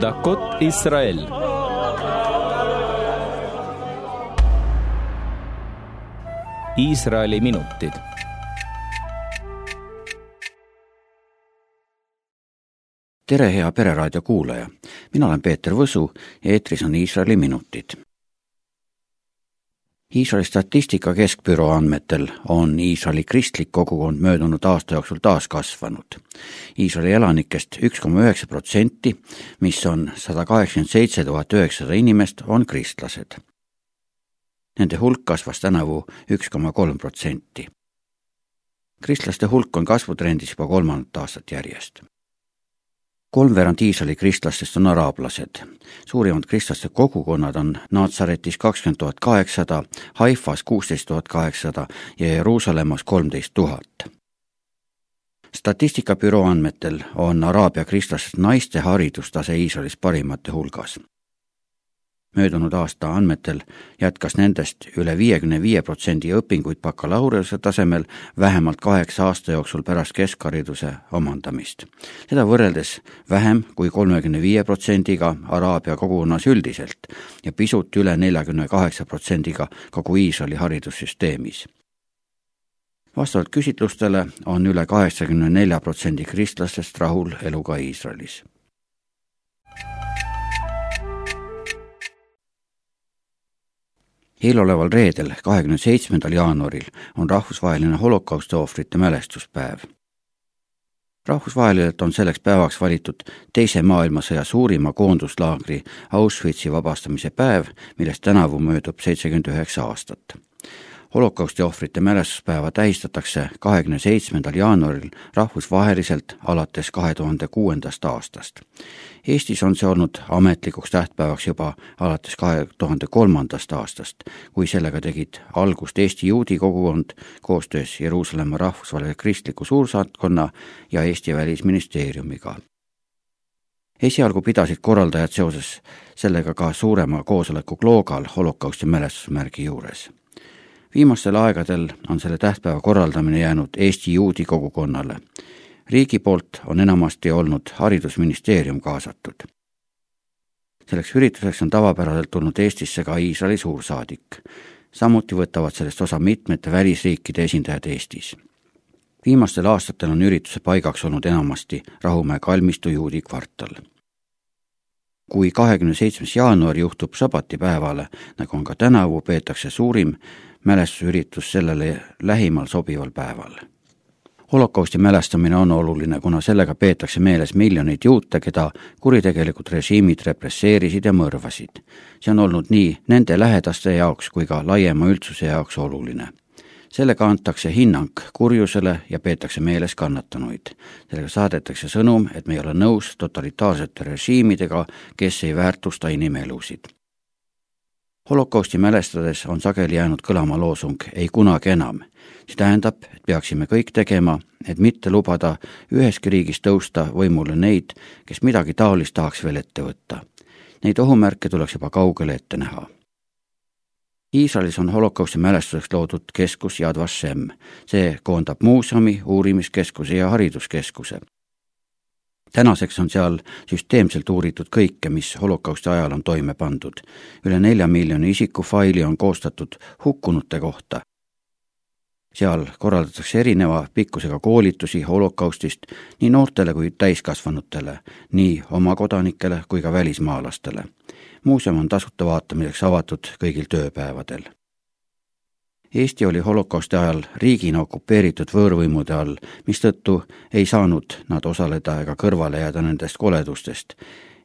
Дакот Исраэль. Iisraeli minutid. tere, hea Pereraadio kuulaja, mina olen Peeter Võsu ja eetris on Iisraeli minutid Iisraeli statistika keskbüroo andmetel on Iisraeli kristlik kogukond möödunud aasta jooksul taas kasvanud. Iisraeli elanikest üks koma üheksa protsenti, mis on sada kaheksakümmend seitse tuhat üheksasada inimest, on kristlased. Nende hulk kasvas tänavu üks koma kolm protsenti. kristlaste hulk on kasvutrendis juba kolmandat aastat järjest kolmveerand Iisraeli kristlastest on araablased. suurimad kristlaste kogukonnad on Naatsaretis kakskümmend tuhat kaheksasada, Haifas kuusteist tuhat kaheksasada ja Jeruusalemmas kolmteist tuhat. statistikabüroo andmetel on araabia kristlastest naiste haridustase Iisraelis parimate hulgas möödunud aasta andmetel jätkas nendest üle viiekümne viie protsendi õpinguid bakalaureuse tasemel vähemalt kaheksa aasta jooksul pärast keskhariduse omandamist. seda võrreldes vähem kui kolmekümne viie protsendiga Araabia kogukonnas üldiselt ja pisut üle neljakümne kaheksa protsendiga kogu Iisraeli haridussüsteemis vastavalt küsitlustele on üle kaheksakümne nelja protsendi kristlastest rahul eluga Iisraelis eeloleval reedel, kahekümne seitsmendal jaanuaril on rahvusvaheline holokausti ohvrite mälestuspäev. rahvusvaheliselt on selleks päevaks valitud Teise maailmasõja suurima koonduslaagri Auschwitzi vabastamise päev, millest tänavu möödub seitsekümmend üheksa aastat holokausti ohvrite mälestuspäeva tähistatakse kahekümne seitsmendal jaanuaril rahvusvaheliselt alates kahe tuhande kuuendast aastast. Eestis on see olnud ametlikuks tähtpäevaks juba alates kahe tuhande kolmandast aastast, kui sellega tegid algust Eesti juudi kogukond koostöös Jeruusalemma rahvusvahelise kristliku suursaatkonna ja Eesti Välisministeeriumiga esialgu pidasid korraldajad seoses sellega ka suurema koosoleku Kloogal holokausti mälestusmärgi juures viimastel aegadel on selle tähtpäeva korraldamine jäänud Eesti juudi kogukonnale. riigi poolt on enamasti olnud Haridusministeerium kaasatud. selleks ürituseks on tavapäraselt tulnud Eestisse ka Iisraeli suursaadik. samuti võtavad sellest osa mitmete välisriikide esindajad Eestis. viimastel aastatel on ürituse paigaks olnud enamasti Rahumäe kalmistu juudi kvartal kui kahekümne seitsmes jaanuar juhtub sabatipäevale, nagu on ka tänavu, peetakse suurim mälestusüritus sellele lähimal sobival päeval. holokausti mälestamine on oluline, kuna sellega peetakse meeles miljoneid juute, keda kuritegelikud režiimid represseerisid ja mõrvasid. see on olnud nii nende lähedaste jaoks kui ka laiema üldsuse jaoks oluline sellega antakse hinnang kurjusele ja peetakse meeles kannatanuid. sellega saadetakse sõnum, et me ei ole nõus totalitaarsete režiimidega, kes ei väärtusta inimelusid holokausti mälestades on sageli jäänud kõlama loosung ei kunagi enam. see tähendab, et peaksime kõik tegema, et mitte lubada üheski riigis tõusta võimule neid, kes midagi taolist tahaks veel ette võtta. Neid ohumärke tuleks juba kaugele ette näha. Iisraelis on holokausti mälestuseks loodud keskus Yad Vashem. see koondab muuseumi, uurimiskeskuse ja hariduskeskuse tänaseks on seal süsteemselt uuritud kõike, mis holokausti ajal on toime pandud. üle nelja miljoni isiku faili on koostatud hukkunute kohta. seal korraldatakse erineva pikkusega koolitusi holokaustist nii noortele kui täiskasvanutele, nii oma kodanikele kui ka välismaalastele. muuseum on tasuta vaatamiseks avatud kõigil tööpäevadel Eesti oli holokausti ajal riigina okupeeritud võõrvõimude all, mistõttu ei saanud nad osaleda ega kõrvale jääda nendest koledustest.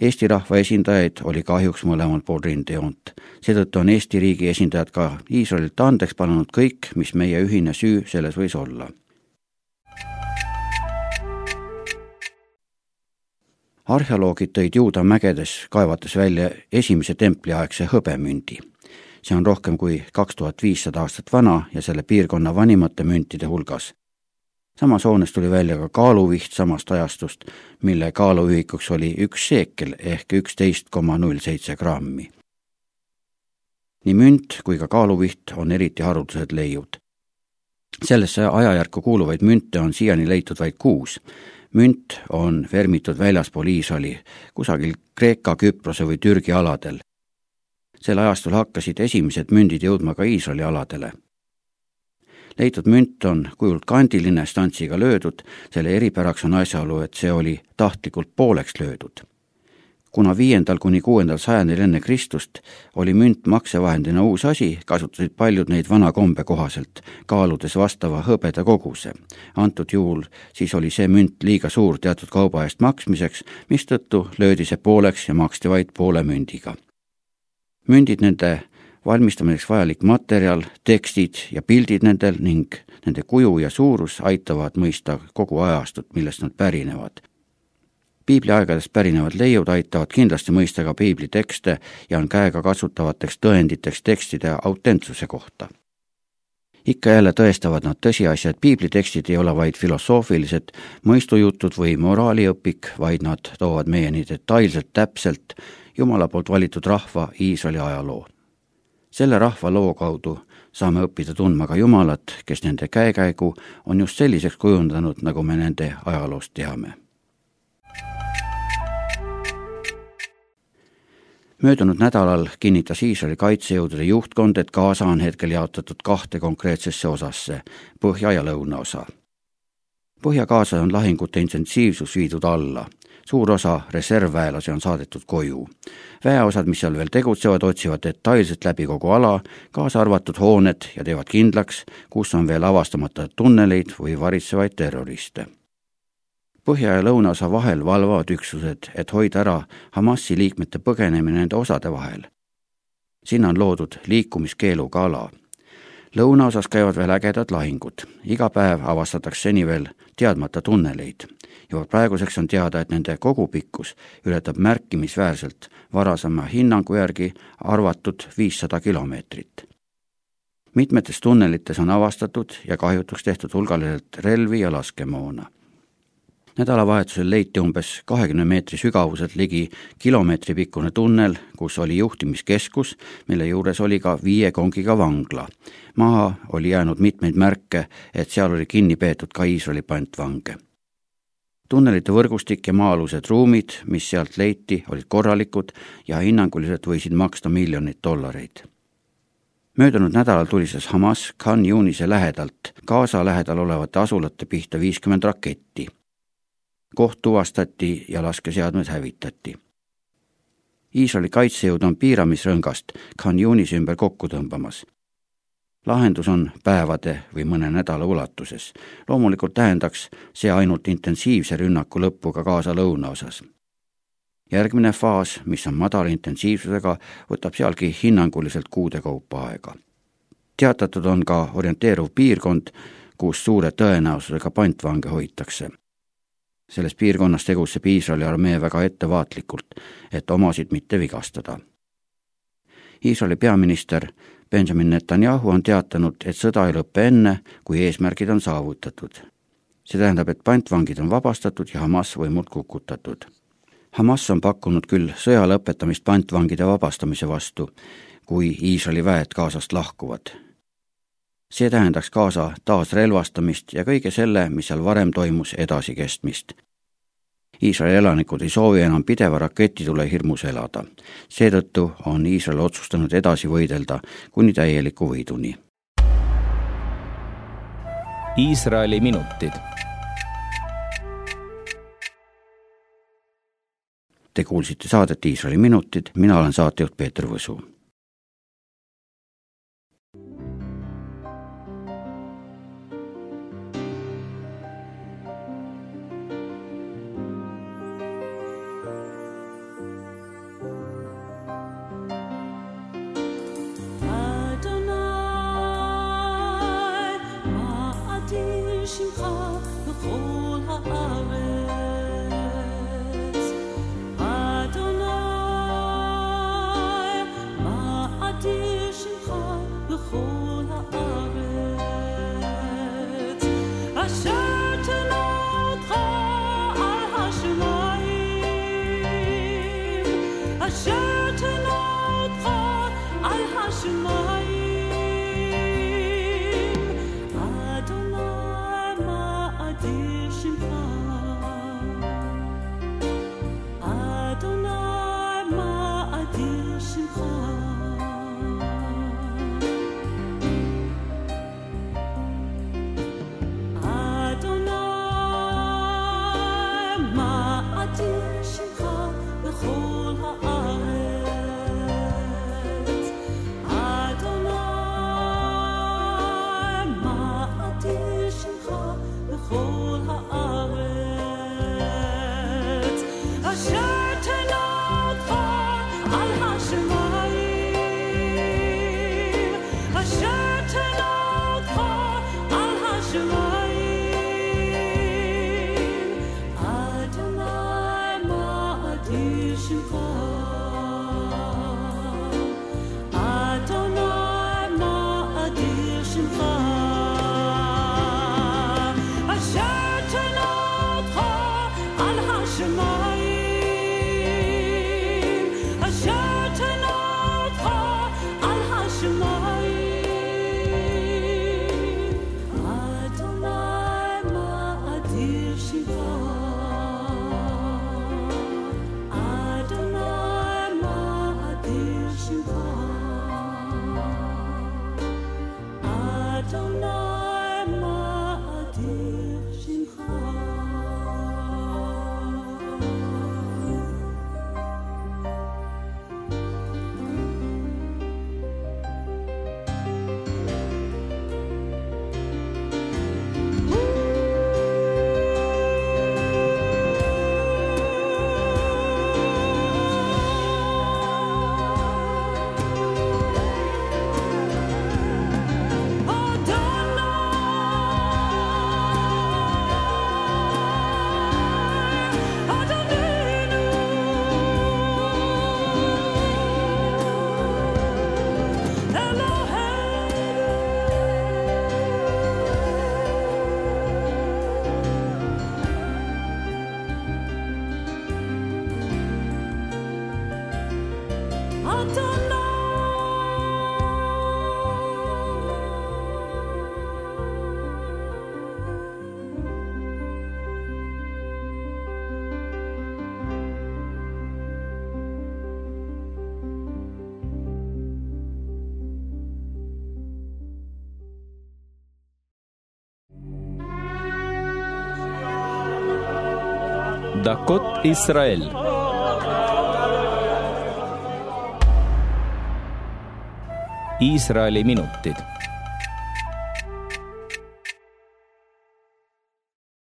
Eesti rahva esindajaid oli kahjuks mõlemal pool rindejoont. seetõttu on Eesti riigi esindajad ka Iisraelilt andeks palunud kõik, mis meie ühine süü selles võis olla. arheoloogid tõid Juuda mägedes kaevates välja esimese templiaegse hõbemündi see on rohkem kui kaks tuhat viissada aastat vana ja selle piirkonna vanimate müntide hulgas. samas hoones tuli välja ka kaaluviht samast ajastust, mille kaaluühikuks oli üks seekel ehk üksteist koma null seitse grammi. nii münt kui ka kaaluviht on eriti haruldased leiud. sellesse ajajärku kuuluvaid münte on siiani leitud vaid kuus münt on vermitud väljaspool Iisraeli, kusagil Kreeka, Küprose või Türgi aladel. Sel ajastul hakkasid esimesed mündid jõudma ka Iisraeli aladele. leitud münt on kujult kandiline, stantsiga löödud, selle eripäraks on asjaolu, et see oli tahtlikult pooleks löödud kuna viiendal kuni kuuendal sajandil enne Kristust oli münt maksevahendina uus asi, kasutasid paljud neid vana kombe kohaselt, kaaludes vastava hõbeda koguse. antud juhul siis oli see münt liiga suur teatud kauba eest maksmiseks, mistõttu löödi see pooleks ja maksti vaid poole mündiga. Mündid, nende valmistamiseks vajalik materjal, tekstid ja pildid nendel ning nende kuju ja suurus aitavad mõista kogu ajastut, millest nad pärinevad piibliaegadest pärinevad leiud aitavad kindlasti mõista ka piibli tekste ja on käegakatsutavateks tõenditeks tekstide autentsuse kohta. ikka jälle tõestavad nad tõsiasja, et piiblitekstid ei ole vaid filosoofilised mõistujutud või moraaliõpik, vaid nad toovad meieni detailselt, täpselt Jumala poolt valitud rahva Iisraeli ajaloo. selle rahva loo kaudu saame õppida tundma ka Jumalat, kes nende käekäigu on just selliseks kujundanud, nagu me nende ajaloost teame möödunud nädalal kinnitas Iisraeli kaitsejõudude juhtkond, et Gaza on hetkel jaotatud kahte konkreetsesse osasse, põhja ja lõunaosa. Põhja-Gaza on lahingute intensiivsus viidud alla, suur osa reservväelasi on saadetud koju. väeosad, mis seal veel tegutsevad, otsivad detailselt läbi kogu ala, kaasa arvatud hooned ja teevad kindlaks, kus on veel avastamata tunneleid või varitsevaid terroriste põhja ja lõunaosa vahel valvavad üksused, et hoida ära Hamasi liikmete põgenemine nende osade vahel. sinna on loodud liikumiskeeluga ala. Lõunaosas käivad veel ägedad lahingud, iga päev avastatakse seni veel teadmata tunneleid. juba praeguseks on teada, et nende kogupikkus ületab märkimisväärselt varasema hinnangu järgi arvatud viissada kilomeetrit. Mitmetes tunnelites on avastatud ja kahjutuks tehtud hulgaliselt relvi ja laskemoona nädalavahetusel leiti umbes kahekümne meetri sügavuselt ligi kilomeetri pikkune tunnel, kus oli juhtimiskeskus, mille juures oli ka viie kongiga vangla. maha oli jäänud mitmeid märke, et seal oli kinni peetud ka Iisraeli pantvange tunnelite võrgustik ja maa-alused ruumid, mis sealt leiti, olid korralikud ja hinnanguliselt võisid maksta miljoneid dollareid. möödunud nädalal tulistas Hamas Khan Yunise lähedalt Gaza lähedal olevate asulate pihta viiskümmend raketti koht tuvastati ja laskeseadmed hävitati. Iisraeli kaitsejõud on piiramisrõngast Khan Yunis ümber kokku tõmbamas. lahendus on päevade või mõne nädala ulatuses. loomulikult tähendaks see ainult intensiivse rünnaku lõppu ka Gaza lõunaosas. järgmine faas, mis on madala intensiivsusega, võtab sealgi hinnanguliselt kuude kaupa aega. teatatud on ka orienteeruv piirkond, kus suure tõenäosusega pantvange hoitakse selles piirkonnas tegutseb Iisraeli armee väga ettevaatlikult, et omasid mitte vigastada. Iisraeli peaminister Benjamin Netanyahu on teatanud, et sõda ei lõpe enne, kui eesmärgid on saavutatud. see tähendab, et pantvangid on vabastatud ja Hamas võimult kukutatud. Hamas on pakkunud küll sõja lõpetamist pantvangide vabastamise vastu, kui Iisraeli väed Gazast lahkuvad see tähendaks kaasa taasrelvastamist ja kõige selle, mis seal varem toimus, edasikestmist. Iisraeli elanikud ei soovi enam pideva raketitule hirmus elada. seetõttu on Iisrael otsustanud edasi võidelda kuni täieliku võiduni. Iisraeli minutid. Te kuulsite saadet Iisraeli minutid, mina olen saatejuht Peeter Võsu show. Dakot Israel. Iisraeli minutid